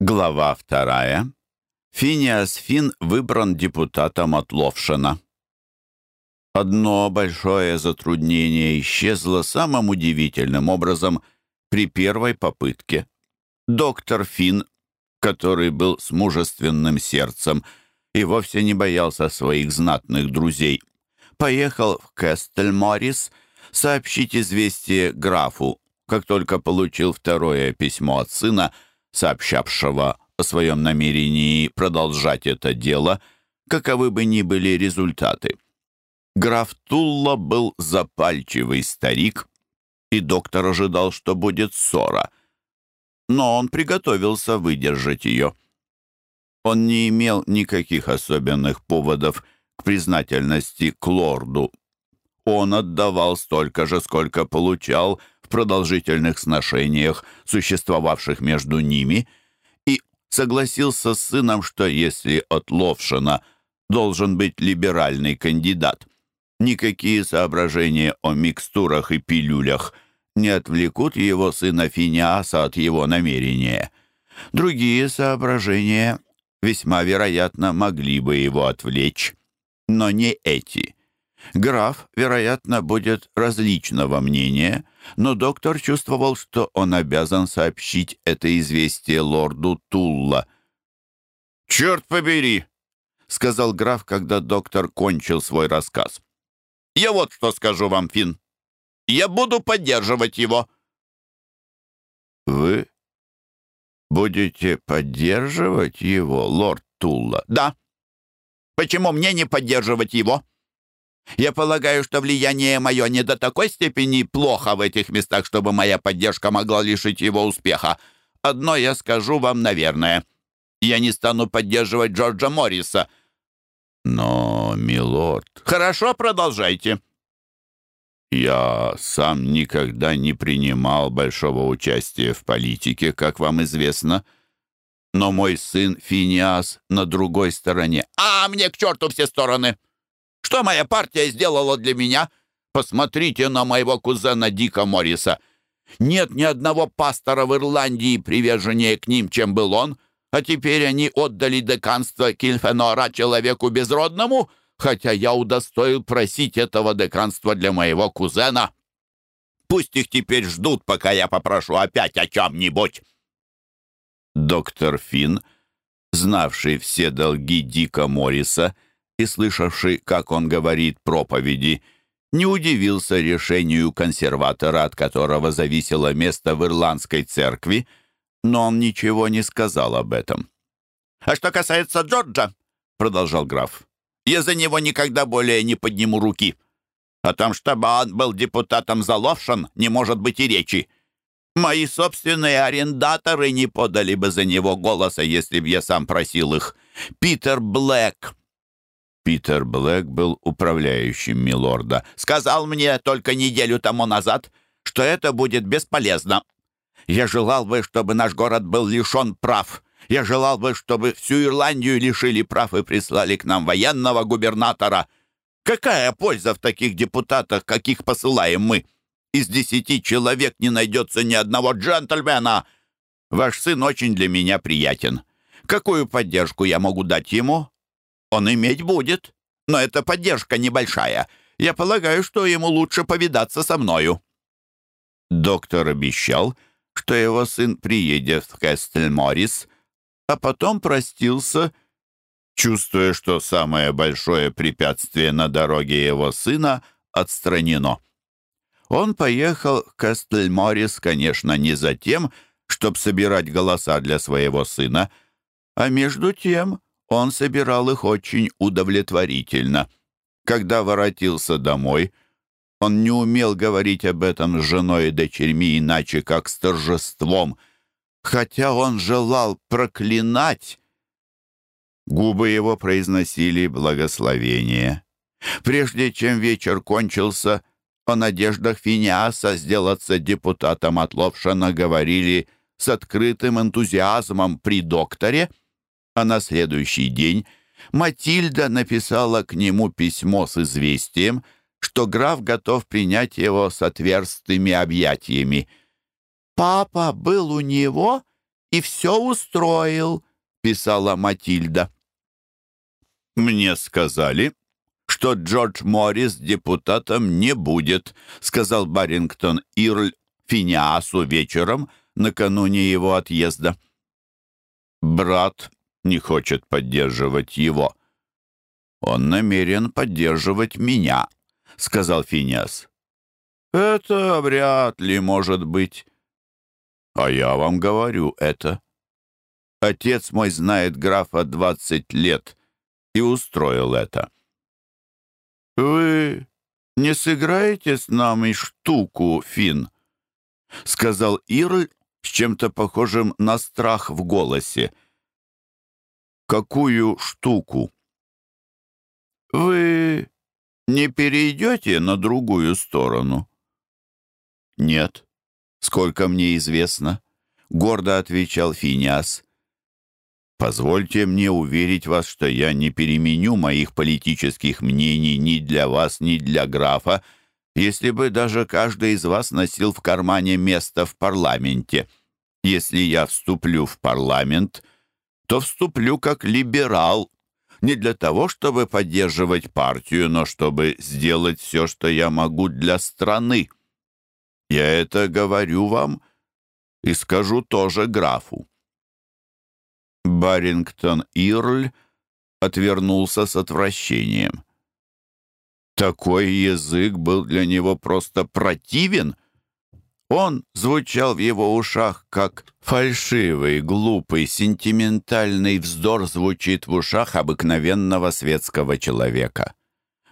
Глава вторая. Финиас Фин выбран депутатом от Ловшина. Одно большое затруднение исчезло самым удивительным образом при первой попытке. Доктор Фин, который был с мужественным сердцем и вовсе не боялся своих знатных друзей, поехал в Кестельморис сообщить известие графу, как только получил второе письмо от сына — сообщавшего о своем намерении продолжать это дело, каковы бы ни были результаты. Граф Тулла был запальчивый старик, и доктор ожидал, что будет ссора. Но он приготовился выдержать ее. Он не имел никаких особенных поводов к признательности к лорду. Он отдавал столько же, сколько получал — продолжительных сношениях, существовавших между ними, и согласился с сыном, что если от Ловшина должен быть либеральный кандидат, никакие соображения о микстурах и пилюлях не отвлекут его сына Финиаса от его намерения. Другие соображения весьма вероятно могли бы его отвлечь, но не эти. Граф, вероятно, будет различного мнения, но доктор чувствовал, что он обязан сообщить это известие лорду Тулла. «Черт побери!» — сказал граф, когда доктор кончил свой рассказ. «Я вот что скажу вам, Финн. Я буду поддерживать его». «Вы будете поддерживать его, лорд Тулла?» «Да. Почему мне не поддерживать его?» Я полагаю, что влияние мое не до такой степени плохо в этих местах, чтобы моя поддержка могла лишить его успеха. Одно я скажу вам, наверное. Я не стану поддерживать Джорджа Морриса. Но, милорд... Хорошо, продолжайте. Я сам никогда не принимал большого участия в политике, как вам известно. Но мой сын Финиас на другой стороне. А мне к черту все стороны! Что моя партия сделала для меня? Посмотрите на моего кузена Дика Морриса. Нет ни одного пастора в Ирландии, приверженнее к ним, чем был он, а теперь они отдали деканство Кильфенора человеку безродному, хотя я удостоил просить этого деканства для моего кузена. Пусть их теперь ждут, пока я попрошу опять о чем-нибудь». Доктор Финн, знавший все долги Дика Морриса, и слышавший, как он говорит проповеди, не удивился решению консерватора, от которого зависело место в ирландской церкви, но он ничего не сказал об этом. «А что касается Джорджа», — продолжал граф, «я за него никогда более не подниму руки. О том, чтобы он был депутатом Заловшин, не может быть и речи. Мои собственные арендаторы не подали бы за него голоса, если б я сам просил их. Питер Блэк, Питер Блэк был управляющим Милорда. «Сказал мне только неделю тому назад, что это будет бесполезно. Я желал бы, чтобы наш город был лишен прав. Я желал бы, чтобы всю Ирландию лишили прав и прислали к нам военного губернатора. Какая польза в таких депутатах, каких посылаем мы? Из десяти человек не найдется ни одного джентльмена. Ваш сын очень для меня приятен. Какую поддержку я могу дать ему?» Он иметь будет. Но эта поддержка небольшая. Я полагаю, что ему лучше повидаться со мною». Доктор обещал, что его сын приедет в Кестельморис, а потом простился, чувствуя, что самое большое препятствие на дороге его сына отстранено. Он поехал в Кестельморис, конечно, не за тем, чтобы собирать голоса для своего сына, а между тем он собирал их очень удовлетворительно. Когда воротился домой, он не умел говорить об этом с женой и дочерьми иначе, как с торжеством. Хотя он желал проклинать, губы его произносили благословение. Прежде чем вечер кончился, о надеждах Финиаса сделаться депутатом от Ловшана говорили с открытым энтузиазмом при докторе — а на следующий день Матильда написала к нему письмо с известием, что граф готов принять его с отверстыми объятиями. «Папа был у него и все устроил», — писала Матильда. «Мне сказали, что Джордж Моррис депутатом не будет», — сказал Барингтон Ирль Финиасу вечером накануне его отъезда. «Брат не хочет поддерживать его. Он намерен поддерживать меня», — сказал Финиас. «Это вряд ли может быть». «А я вам говорю это. Отец мой знает графа двадцать лет и устроил это». «Вы не сыграете с нами штуку, Фин? сказал Ирль с чем-то похожим на страх в голосе. «Какую штуку?» «Вы не перейдете на другую сторону?» «Нет, сколько мне известно», — гордо отвечал Финиас. «Позвольте мне уверить вас, что я не переменю моих политических мнений ни для вас, ни для графа, если бы даже каждый из вас носил в кармане место в парламенте. Если я вступлю в парламент, то вступлю как либерал, не для того, чтобы поддерживать партию, но чтобы сделать все, что я могу для страны. Я это говорю вам и скажу тоже графу. Барингтон Ирль отвернулся с отвращением. Такой язык был для него просто противен. Он звучал в его ушах, как фальшивый, глупый, сентиментальный вздор звучит в ушах обыкновенного светского человека.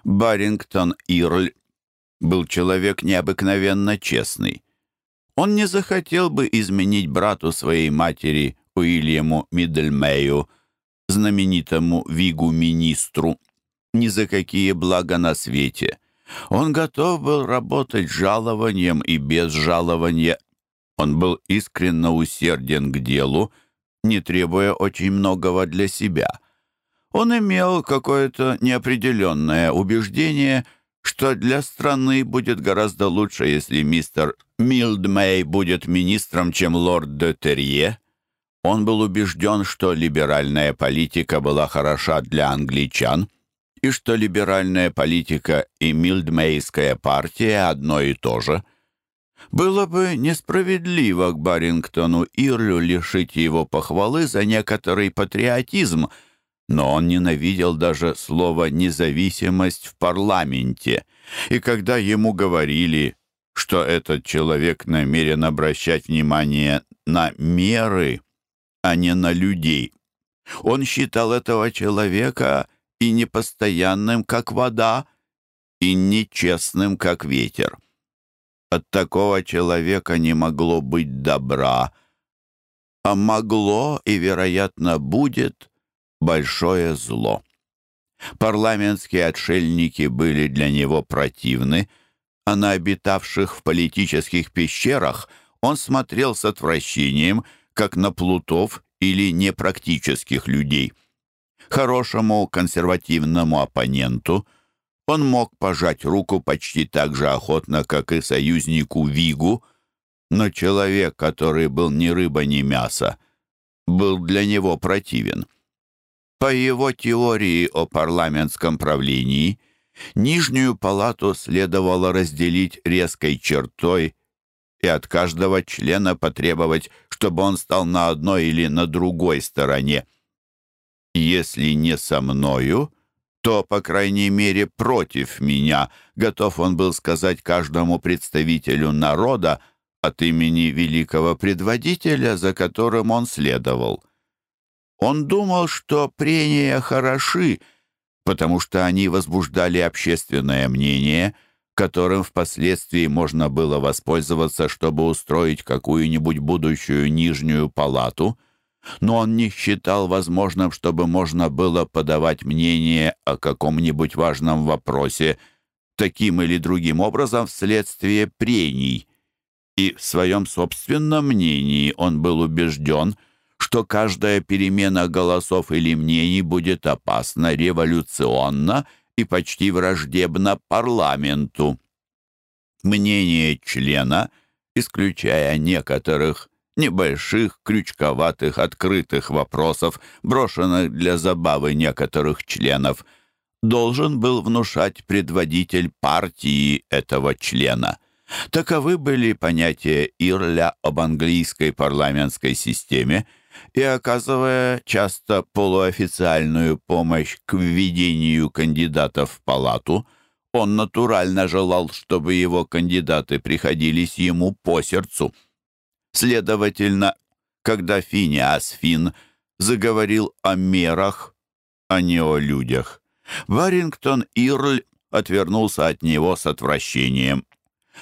Барингтон Ирль был человек необыкновенно честный. Он не захотел бы изменить брату своей матери Уильяму Миддлмею, знаменитому Вигу-министру, ни за какие блага на свете. Он готов был работать жалованием и без жалования. Он был искренне усерден к делу, не требуя очень многого для себя. Он имел какое-то неопределенное убеждение, что для страны будет гораздо лучше, если мистер Милдмей будет министром, чем лорд де Терье. Он был убежден, что либеральная политика была хороша для англичан, и что либеральная политика и милдмейская партия одно и то же. Было бы несправедливо к Барингтону Ирлю лишить его похвалы за некоторый патриотизм, но он ненавидел даже слово «независимость» в парламенте. И когда ему говорили, что этот человек намерен обращать внимание на меры, а не на людей, он считал этого человека и непостоянным, как вода, и нечестным, как ветер. От такого человека не могло быть добра, а могло и, вероятно, будет большое зло. Парламентские отшельники были для него противны, а на обитавших в политических пещерах он смотрел с отвращением, как на плутов или непрактических людей хорошему консервативному оппоненту он мог пожать руку почти так же охотно, как и союзнику Вигу, но человек, который был ни рыба, ни мясо, был для него противен. По его теории о парламентском правлении, Нижнюю палату следовало разделить резкой чертой и от каждого члена потребовать, чтобы он стал на одной или на другой стороне. Если не со мною, то, по крайней мере, против меня, готов он был сказать каждому представителю народа от имени великого предводителя, за которым он следовал. Он думал, что прения хороши, потому что они возбуждали общественное мнение, которым впоследствии можно было воспользоваться, чтобы устроить какую-нибудь будущую нижнюю палату — но он не считал возможным, чтобы можно было подавать мнение о каком-нибудь важном вопросе таким или другим образом вследствие прений. И в своем собственном мнении он был убежден, что каждая перемена голосов или мнений будет опасна, революционна и почти враждебна парламенту. Мнение члена, исключая некоторых небольших, крючковатых, открытых вопросов, брошенных для забавы некоторых членов, должен был внушать предводитель партии этого члена. Таковы были понятия Ирля об английской парламентской системе, и, оказывая часто полуофициальную помощь к введению кандидатов в палату, он натурально желал, чтобы его кандидаты приходились ему по сердцу. Следовательно, когда Финиас Фин заговорил о мерах, а не о людях, Варингтон Ирль отвернулся от него с отвращением.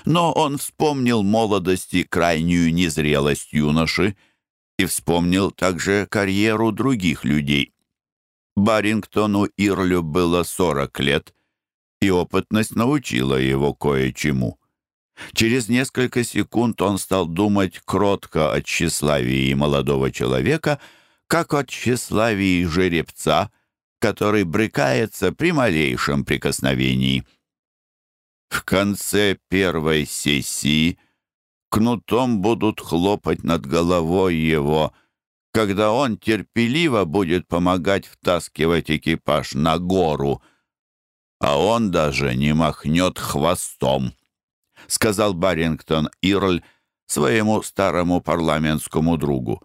Но он вспомнил молодости крайнюю незрелость юноши и вспомнил также карьеру других людей. Барингтону Ирлю было 40 лет, и опытность научила его кое-чему. Через несколько секунд он стал думать кротко о тщеславии молодого человека, как о тщеславии жеребца, который брыкается при малейшем прикосновении. В конце первой сессии кнутом будут хлопать над головой его, когда он терпеливо будет помогать втаскивать экипаж на гору, а он даже не махнет хвостом, — сказал Барингтон Ирль своему старому парламентскому другу.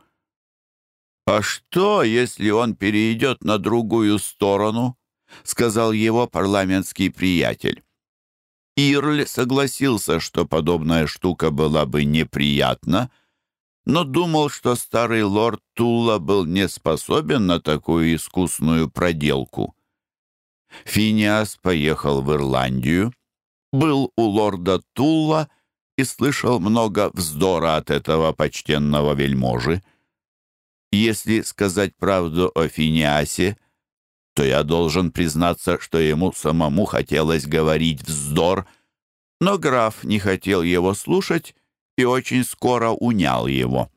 «А что, если он перейдет на другую сторону?» — сказал его парламентский приятель. Ирль согласился, что подобная штука была бы неприятна, но думал, что старый лорд Тула был не способен на такую искусную проделку. Финиас поехал в Ирландию, был у лорда Тула и слышал много вздора от этого почтенного вельможи. Если сказать правду о Финиасе, то я должен признаться, что ему самому хотелось говорить вздор, но граф не хотел его слушать и очень скоро унял его.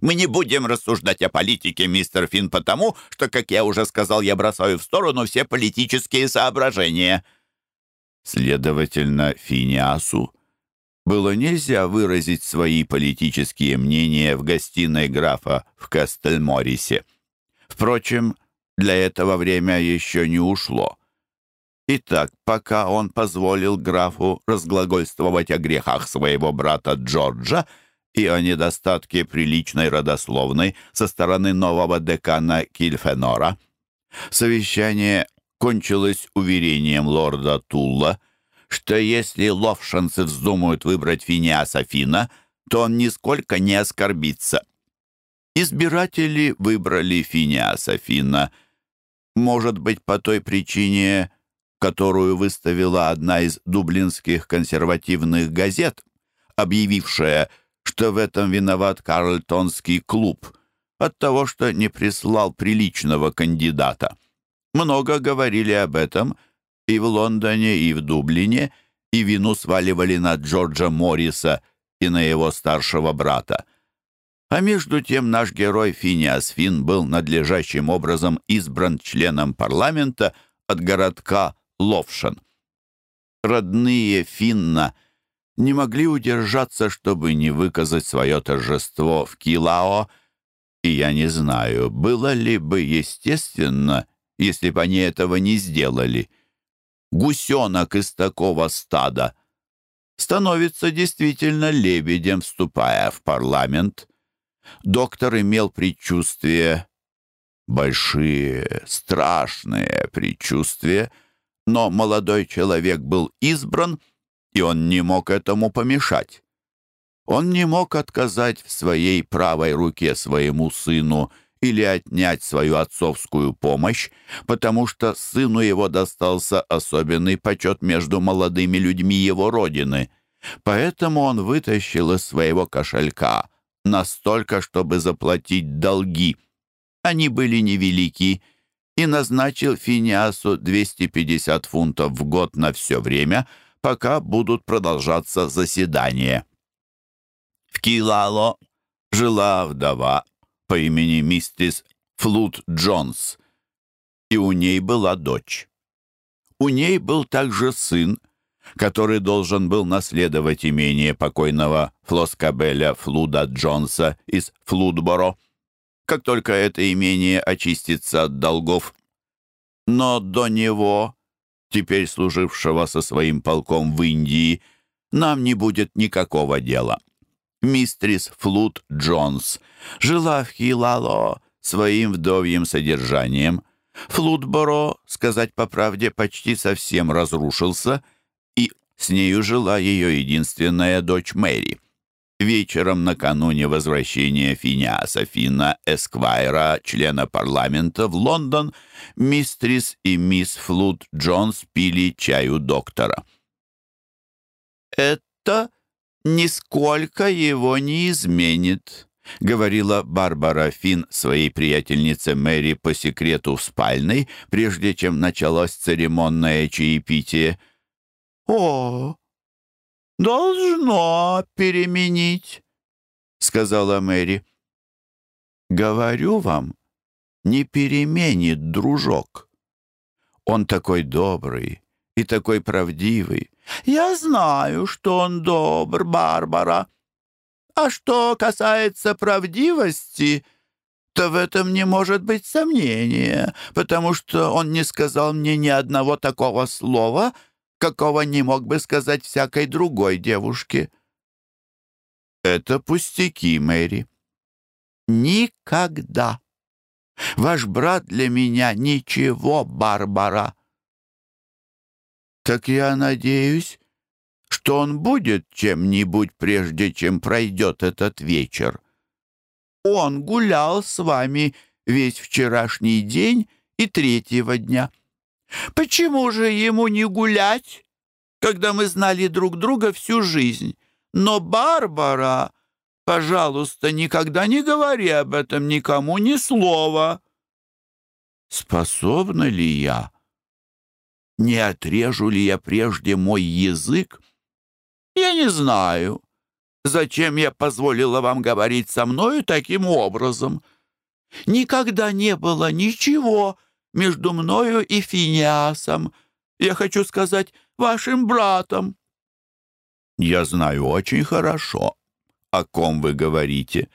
«Мы не будем рассуждать о политике, мистер Финн, потому что, как я уже сказал, я бросаю в сторону все политические соображения». Следовательно, Финиасу было нельзя выразить свои политические мнения в гостиной графа в Кастельморисе. Впрочем, для этого время еще не ушло. Итак, пока он позволил графу разглагольствовать о грехах своего брата Джорджа и о недостатке приличной родословной со стороны нового декана Кильфенора, совещание кончилось уверением лорда Тулла, что если ловшанцы вздумают выбрать Финиаса Фина, то он нисколько не оскорбится. Избиратели выбрали Финиаса Фина — может быть, по той причине, которую выставила одна из дублинских консервативных газет, объявившая, что в этом виноват Карлтонский клуб, от того, что не прислал приличного кандидата. Много говорили об этом и в Лондоне, и в Дублине, и вину сваливали на Джорджа Морриса и на его старшего брата. А между тем наш герой Финиас Фин был надлежащим образом избран членом парламента от городка Ловшан. Родные Финна не могли удержаться, чтобы не выказать свое торжество в Килао, и я не знаю, было ли бы естественно, если бы они этого не сделали. Гусенок из такого стада становится действительно лебедем, вступая в парламент — Доктор имел предчувствие, большие, страшные предчувствия, но молодой человек был избран, и он не мог этому помешать. Он не мог отказать в своей правой руке своему сыну или отнять свою отцовскую помощь, потому что сыну его достался особенный почет между молодыми людьми его родины. Поэтому он вытащил из своего кошелька настолько, чтобы заплатить долги. Они были невелики, и назначил Финиасу 250 фунтов в год на все время, пока будут продолжаться заседания. В Килало жила вдова по имени миссис Флут Джонс, и у ней была дочь. У ней был также сын, который должен был наследовать имение покойного Флоскабеля Флуда Джонса из Флудборо, как только это имение очистится от долгов. Но до него, теперь служившего со своим полком в Индии, нам не будет никакого дела. Мистрис Флуд Джонс жила в Хилало своим вдовьим содержанием. Флудборо, сказать по правде, почти совсем разрушился, и с нею жила ее единственная дочь Мэри. Вечером накануне возвращения Финиаса Фина Эсквайра, члена парламента, в Лондон, мистрис и мисс Флуд Джонс пили чаю доктора. «Это нисколько его не изменит», — говорила Барбара Финн своей приятельнице Мэри по секрету в спальной, прежде чем началось церемонное чаепитие. «О, должно переменить», — сказала Мэри. «Говорю вам, не переменит дружок. Он такой добрый и такой правдивый. Я знаю, что он добр, Барбара. А что касается правдивости, то в этом не может быть сомнения, потому что он не сказал мне ни одного такого слова, какого не мог бы сказать всякой другой девушке. Это пустяки, Мэри. Никогда. Ваш брат для меня ничего, Барбара. Так я надеюсь, что он будет чем-нибудь, прежде чем пройдет этот вечер. Он гулял с вами весь вчерашний день и третьего дня. Почему же ему не гулять, когда мы знали друг друга всю жизнь? Но, Барбара, пожалуйста, никогда не говори об этом никому ни слова. Способна ли я? Не отрежу ли я прежде мой язык? Я не знаю. Зачем я позволила вам говорить со мною таким образом? Никогда не было ничего, между мною и Финиасом. Я хочу сказать, вашим братом». «Я знаю очень хорошо, о ком вы говорите».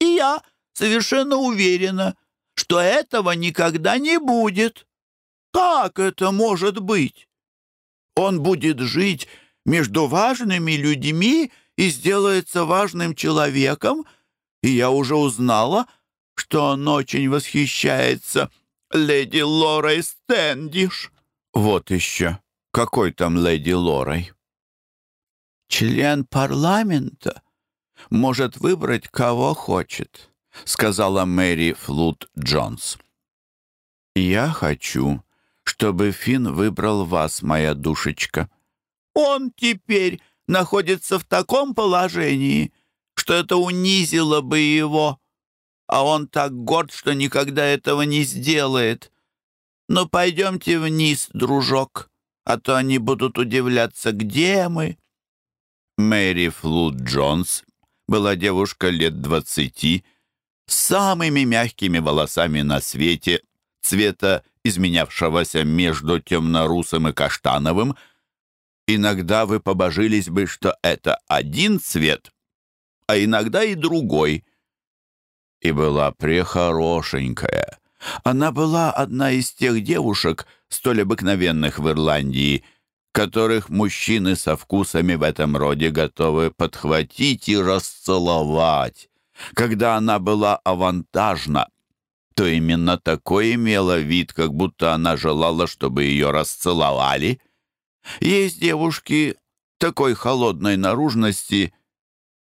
«И я совершенно уверена, что этого никогда не будет. Как это может быть? Он будет жить между важными людьми и сделается важным человеком, и я уже узнала, что он очень восхищается леди Лорой Стэндиш». «Вот еще. Какой там леди Лорой?» «Член парламента может выбрать, кого хочет», — сказала Мэри Флуд Джонс. «Я хочу, чтобы Финн выбрал вас, моя душечка». «Он теперь находится в таком положении, что это унизило бы его», а он так горд, что никогда этого не сделает. Но пойдемте вниз, дружок, а то они будут удивляться, где мы». Мэри Флуд Джонс была девушка лет двадцати, с самыми мягкими волосами на свете, цвета, изменявшегося между темно-русым и каштановым. Иногда вы побожились бы, что это один цвет, а иногда и другой — и была прехорошенькая. Она была одна из тех девушек, столь обыкновенных в Ирландии, которых мужчины со вкусами в этом роде готовы подхватить и расцеловать. Когда она была авантажна, то именно такой имела вид, как будто она желала, чтобы ее расцеловали. Есть девушки такой холодной наружности,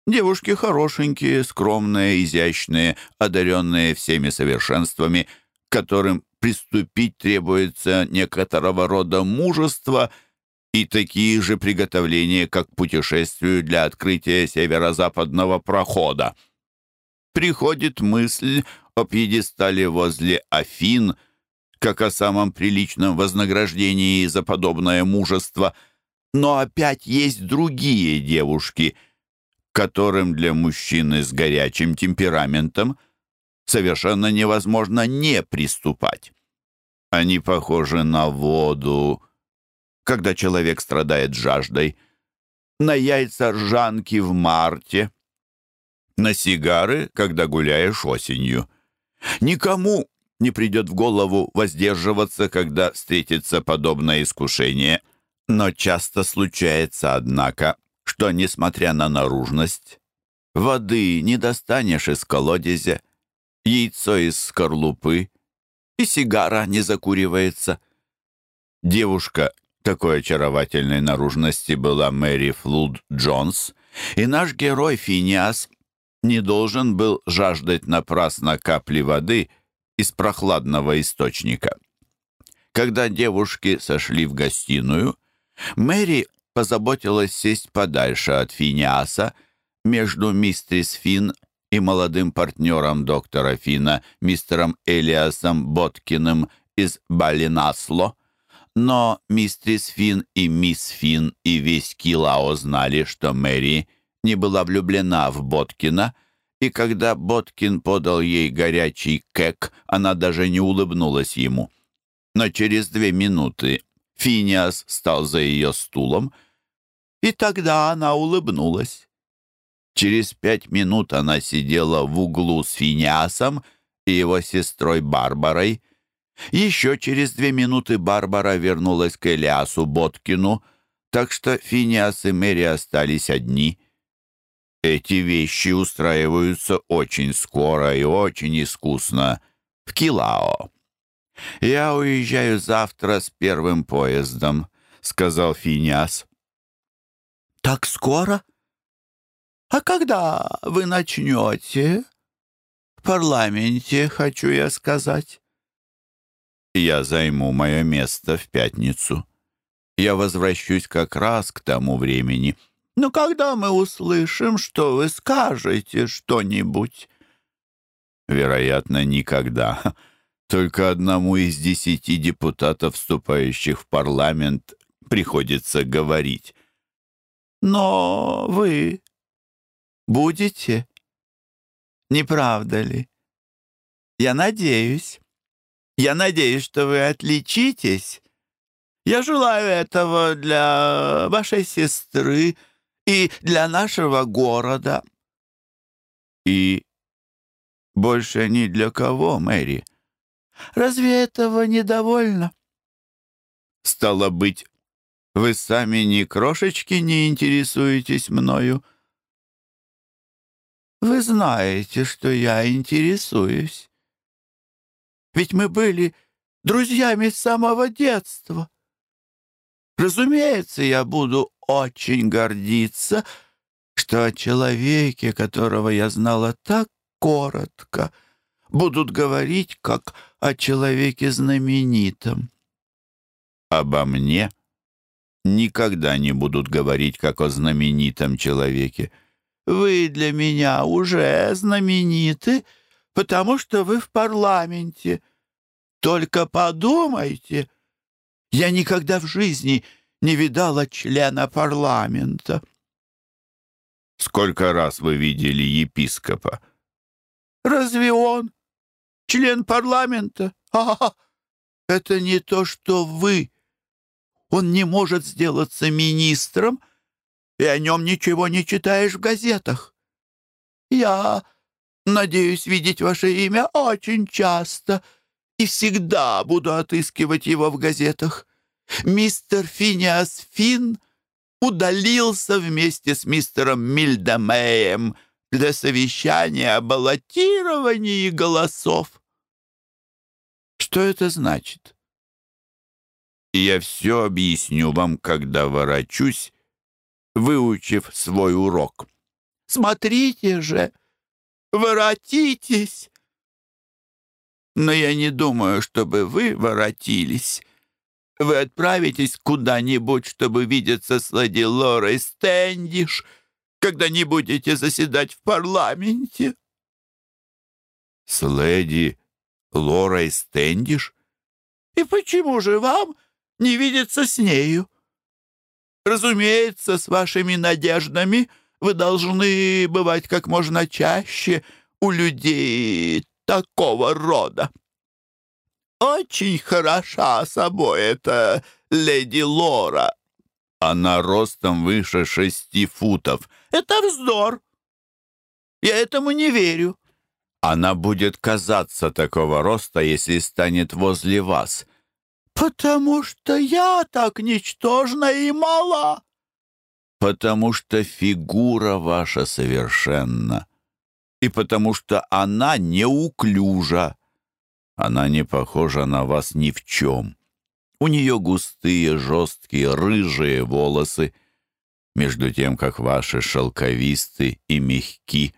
Девушки хорошенькие, скромные, изящные, одаренные всеми совершенствами, которым приступить требуется некоторого рода мужество и такие же приготовления, как путешествию для открытия северо-западного прохода. Приходит мысль о пьедестале возле Афин, как о самом приличном вознаграждении за подобное мужество, но опять есть другие девушки — которым для мужчины с горячим темпераментом совершенно невозможно не приступать. Они похожи на воду, когда человек страдает жаждой, на яйца ржанки в марте, на сигары, когда гуляешь осенью. Никому не придет в голову воздерживаться, когда встретится подобное искушение. Но часто случается, однако, что, несмотря на наружность, воды не достанешь из колодезя, яйцо из скорлупы, и сигара не закуривается. Девушка такой очаровательной наружности была Мэри Флуд Джонс, и наш герой Финиас не должен был жаждать напрасно капли воды из прохладного источника. Когда девушки сошли в гостиную, Мэри позаботилась сесть подальше от Финиаса между мистерис Фин и молодым партнером доктора Фина, мистером Элиасом Боткиным из Балинасло. Но мистерис Фин и мисс Фин и весь Килао знали, что Мэри не была влюблена в Боткина, и когда Боткин подал ей горячий кек, она даже не улыбнулась ему. Но через две минуты Финиас стал за ее стулом, и тогда она улыбнулась. Через пять минут она сидела в углу с Финиасом и его сестрой Барбарой. Еще через две минуты Барбара вернулась к Элиасу Боткину, так что Финиас и Мэри остались одни. Эти вещи устраиваются очень скоро и очень искусно в Килао. «Я уезжаю завтра с первым поездом», — сказал Финиас. «Так скоро?» «А когда вы начнете?» «В парламенте, хочу я сказать». «Я займу мое место в пятницу. Я возвращусь как раз к тому времени». «Но когда мы услышим, что вы скажете что-нибудь?» «Вероятно, никогда. Только одному из десяти депутатов, вступающих в парламент, приходится говорить». «Но вы Будете? Не правда ли? Я надеюсь. Я надеюсь, что вы отличитесь. Я желаю этого для вашей сестры и для нашего города. И больше ни для кого, Мэри. Разве этого недовольно? Стало быть, вы сами ни крошечки не интересуетесь мною? — вы знаете, что я интересуюсь. Ведь мы были друзьями с самого детства. Разумеется, я буду очень гордиться, что о человеке, которого я знала так коротко, будут говорить, как о человеке знаменитом. Обо мне никогда не будут говорить, как о знаменитом человеке. Вы для меня уже знамениты, потому что вы в парламенте. Только подумайте, я никогда в жизни не видала члена парламента. Сколько раз вы видели епископа? Разве он член парламента? А, это не то, что вы. Он не может сделаться министром, — и о нем ничего не читаешь в газетах. Я надеюсь видеть ваше имя очень часто и всегда буду отыскивать его в газетах. Мистер Финиас Финн удалился вместе с мистером Мильдамеем для совещания о баллотировании голосов. Что это значит? Я все объясню вам, когда ворочусь выучив свой урок. «Смотрите же! Воротитесь!» «Но я не думаю, чтобы вы воротились. Вы отправитесь куда-нибудь, чтобы видеться с леди Лорой Стэндиш, когда не будете заседать в парламенте». «С леди Лорой Стэндиш?» «И почему же вам не видеться с нею?» Разумеется, с вашими надеждами вы должны бывать как можно чаще у людей такого рода. Очень хороша собой эта леди Лора». Она ростом выше шести футов. «Это вздор. Я этому не верю». Она будет казаться такого роста, если станет возле вас. «Потому что я так ничтожна и мала». «Потому что фигура ваша совершенна, и потому что она неуклюжа. Она не похожа на вас ни в чем. У нее густые, жесткие, рыжие волосы, между тем, как ваши шелковисты и мягки.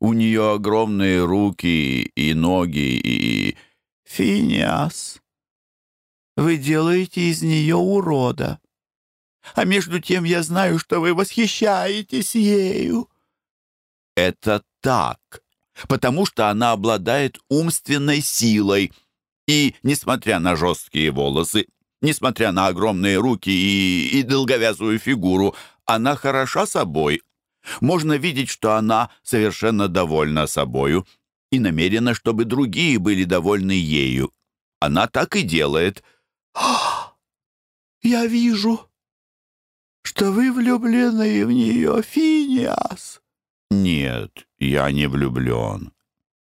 У нее огромные руки и ноги и... Финиас, вы делаете из нее урода. А между тем я знаю, что вы восхищаетесь ею. Это так, потому что она обладает умственной силой. И, несмотря на жесткие волосы, несмотря на огромные руки и, и долговязую фигуру, она хороша собой. Можно видеть, что она совершенно довольна собою и намерена, чтобы другие были довольны ею. Она так и делает. «Я вижу, что вы влюблены в нее, Финиас». «Нет, я не влюблен.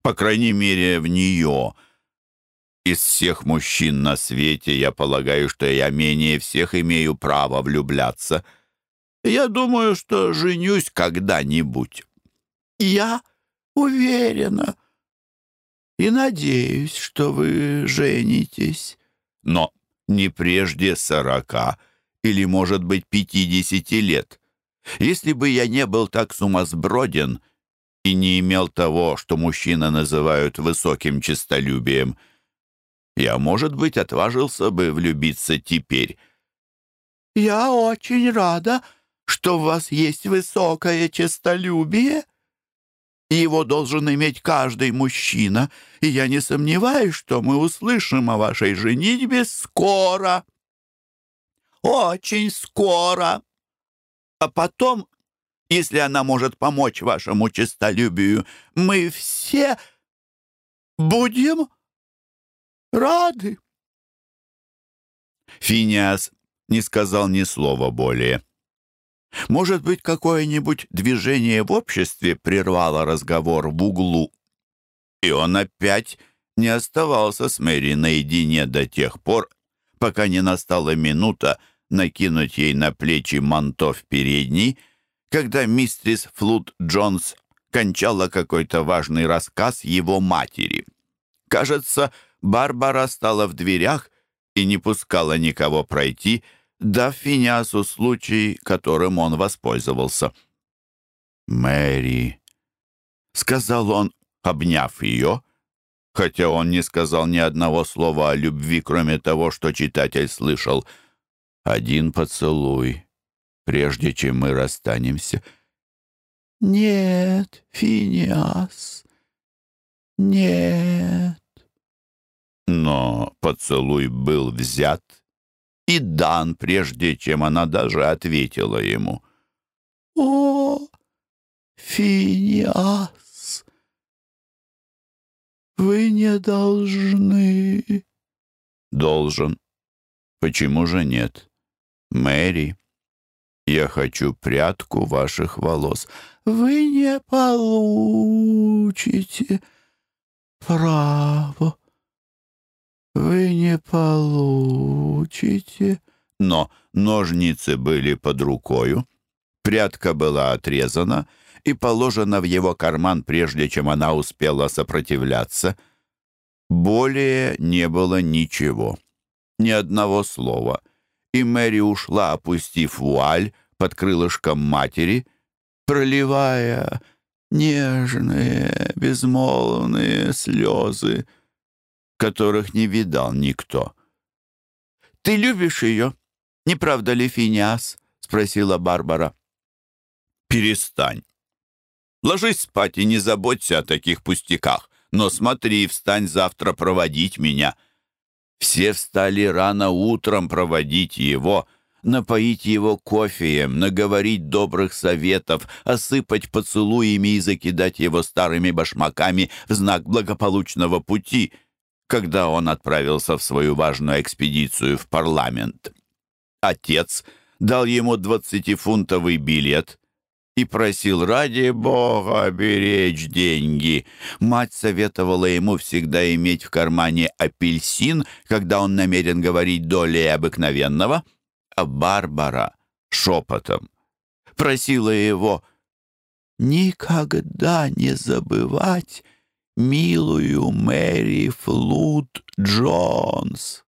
По крайней мере, в нее. Из всех мужчин на свете я полагаю, что я менее всех имею право влюбляться. Я думаю, что женюсь когда-нибудь». «Я уверена и надеюсь, что вы женитесь». «Но не прежде сорока или, может быть, пятидесяти лет. Если бы я не был так сумасброден и не имел того, что мужчины называют высоким честолюбием, я, может быть, отважился бы влюбиться теперь. «Я очень рада, что у вас есть высокое честолюбие», его должен иметь каждый мужчина, и я не сомневаюсь, что мы услышим о вашей женитьбе скоро. Очень скоро. А потом, если она может помочь вашему честолюбию, мы все будем рады. Финиас не сказал ни слова более. Может быть, какое-нибудь движение в обществе прервало разговор в углу. И он опять не оставался с Мэри наедине до тех пор, пока не настала минута накинуть ей на плечи манто в передней, когда мистрис Флуд Джонс кончала какой-то важный рассказ его матери. Кажется, Барбара стала в дверях и не пускала никого пройти, дав Финиасу случай, которым он воспользовался. «Мэри», — сказал он, обняв ее, хотя он не сказал ни одного слова о любви, кроме того, что читатель слышал. «Один поцелуй, прежде чем мы расстанемся». «Нет, Финиас, нет». Но поцелуй был взят и дан, прежде чем она даже ответила ему. «О, Финиас, вы не должны...» «Должен. Почему же нет? Мэри, я хочу прядку ваших волос». «Вы не получите право «Вы не получите...» Но ножницы были под рукою, прядка была отрезана и положена в его карман, прежде чем она успела сопротивляться. Более не было ничего, ни одного слова, и Мэри ушла, опустив вуаль под крылышком матери, проливая нежные, безмолвные слезы которых не видал никто. «Ты любишь ее, не правда ли, Финиас?» — спросила Барбара. «Перестань. Ложись спать и не заботься о таких пустяках, но смотри, встань завтра проводить меня». Все встали рано утром проводить его, напоить его кофеем, наговорить добрых советов, осыпать поцелуями и закидать его старыми башмаками в знак благополучного пути — когда он отправился в свою важную экспедицию в парламент. отец дал ему двадцатифунтовый билет и просил ради бога беречь деньги. Мать советовала ему всегда иметь в кармане апельсин, когда он намерен говорить долей обыкновенного, а Барбара шепотом просила его никогда не забывать милую Мэри Флуд Джонс.